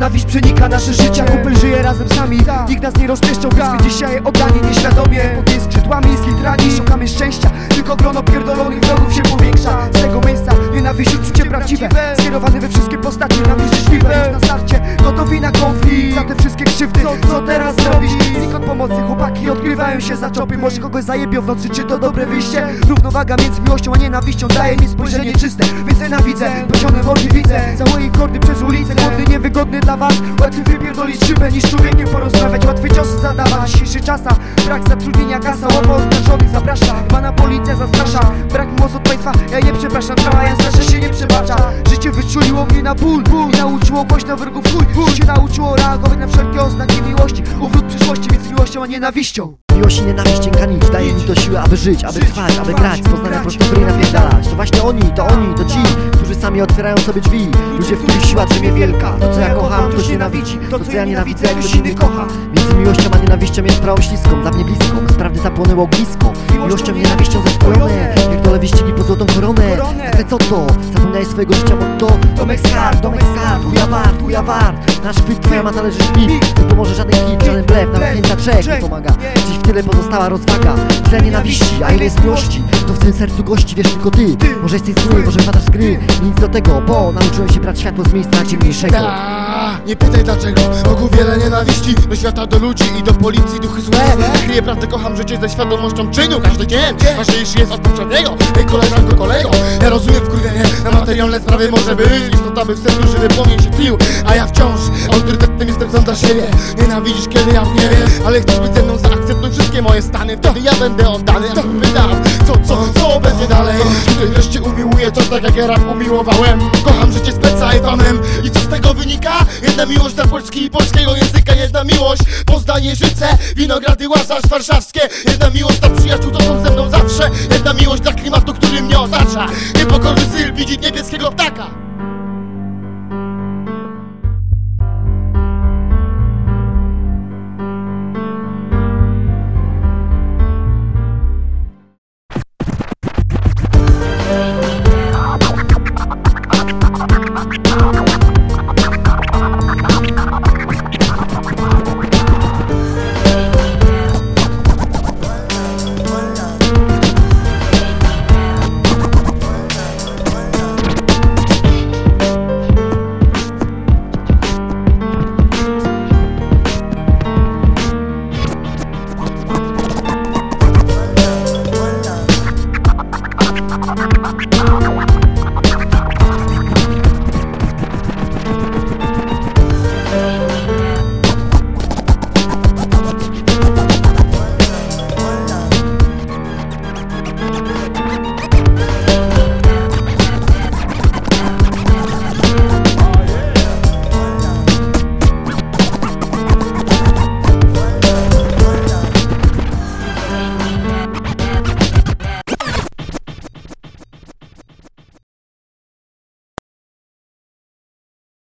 Nienawiść przenika nasze życie Kumpel żyje razem z nami. Nikt nas nie rozpieszczał Więc my dzisiaj oddani nieświadomie. Pod jej skrzydłami skitrani Szukamy szczęścia. Tylko grono pierdolonych wrogów się powiększa. Z tego miejsca nienawiść uczucie prawdziwe. Skierowane we wszystkie postacie na mnie życzliwe Już na starcie gotowi na konflikt. Za te wszystkie krzywdy Co, co teraz zrobić? Znikąd odkrywają się za czopy Może kogoś zajebią w nocy Czy to dobre wyjście? Równowaga między miłością a nienawiścią Daje mi spojrzenie czyste. Więc nienawidzę Pozione mordy widzę. Całe jej kordy przez ulicę Głodny, niewygodny dla was. Łatwiej wypierdolić szybę niż człowiekiem porozmawiać. Łatwy ciosy zadawać Dzisiejszy czasa Brak zatrudnienia kasa Łopo oznaczonych zaprasza Pana policja zastrasza Brak mocy od państwa Ja nie przepraszam Trała ja straszę się nie przebacza. Życie wyczuliło mnie na ból, ból. I nauczyło na wrogów chuj. Życie nauczyło reagować na wszelkie oznaki miłości. Uwrót przyszłości Więc miłością a nienawiścią Miłość i nienawiść cienka nić Daje mi to siłę, aby żyć, aby trwać, aby grać poznania prostytury napierdalać To właśnie oni, to oni, to ci Którzy sami otwierają sobie drzwi. Ludzie, w których siła drzemie wielka. To co ja kocham, ktoś nienawidzi. To co ja nienawidzę, ktoś inny kocha. Między miłością a nienawiścią jest sprawą śliską Dla mnie bliską, z prawdy zapłonęło ognisko Miłością nienawiścią zespojone Pierdolę wyścigi po złotą koronę. Ale co to? Zapomniałeś swojego życia motto Domek skar, domek skar, tuja wart, tuja wart. Nasz chwyt, twoja ma należysz mi Nie pomoże żaden hit, żaden blef Nawet chęcia trzech. Nie pomaga. Dziś w tyle pozostała rozwaga. Tyle nienawiści, a ile jest miłości To w tym sercu gości, wiesz tylko ty. Może jesteś zły, może wpadasz z gry. Nic do tego, bo nauczyłem się brać światło z miejsca ciemniejszego. Ta, Nie pytaj dlaczego, wokół wiele nienawiści. Do świata, do ludzi i do policji duchy złe. Kryję prawdę, kocham życie ze świadomością czynu. Każdy dzień ważniejszy jest od poprzedniego. Hej koleżanko, kolego, ja rozumiem wkurwienie Na materialne sprawy może być. Istota by w sercu żywy płomień się tlił A ja wciąż autorytetem jestem sam dla siebie. Nienawidzisz kiedy ja nie wiem Ale chcesz być ze mną, zaakceptuj wszystkie moje stany. Wtedy ja będę oddany, a wydam Co, co, co będzie dalej? Ktoś wreszcie umiłuje coś tak jak ja rap umiłowałem. Kocham życie speca i fanem I co z tego wynika? Jedna miłość dla Polski i polskiego języka Jedna miłość. Poznaje życie Winogrady Łazarz warszawskie Jedna miłość dla przyjaciół, to są ze mną zawsze. Jedna miłość dla klimatu, otacza Niepokorny styl widzi niebieskiego ptaka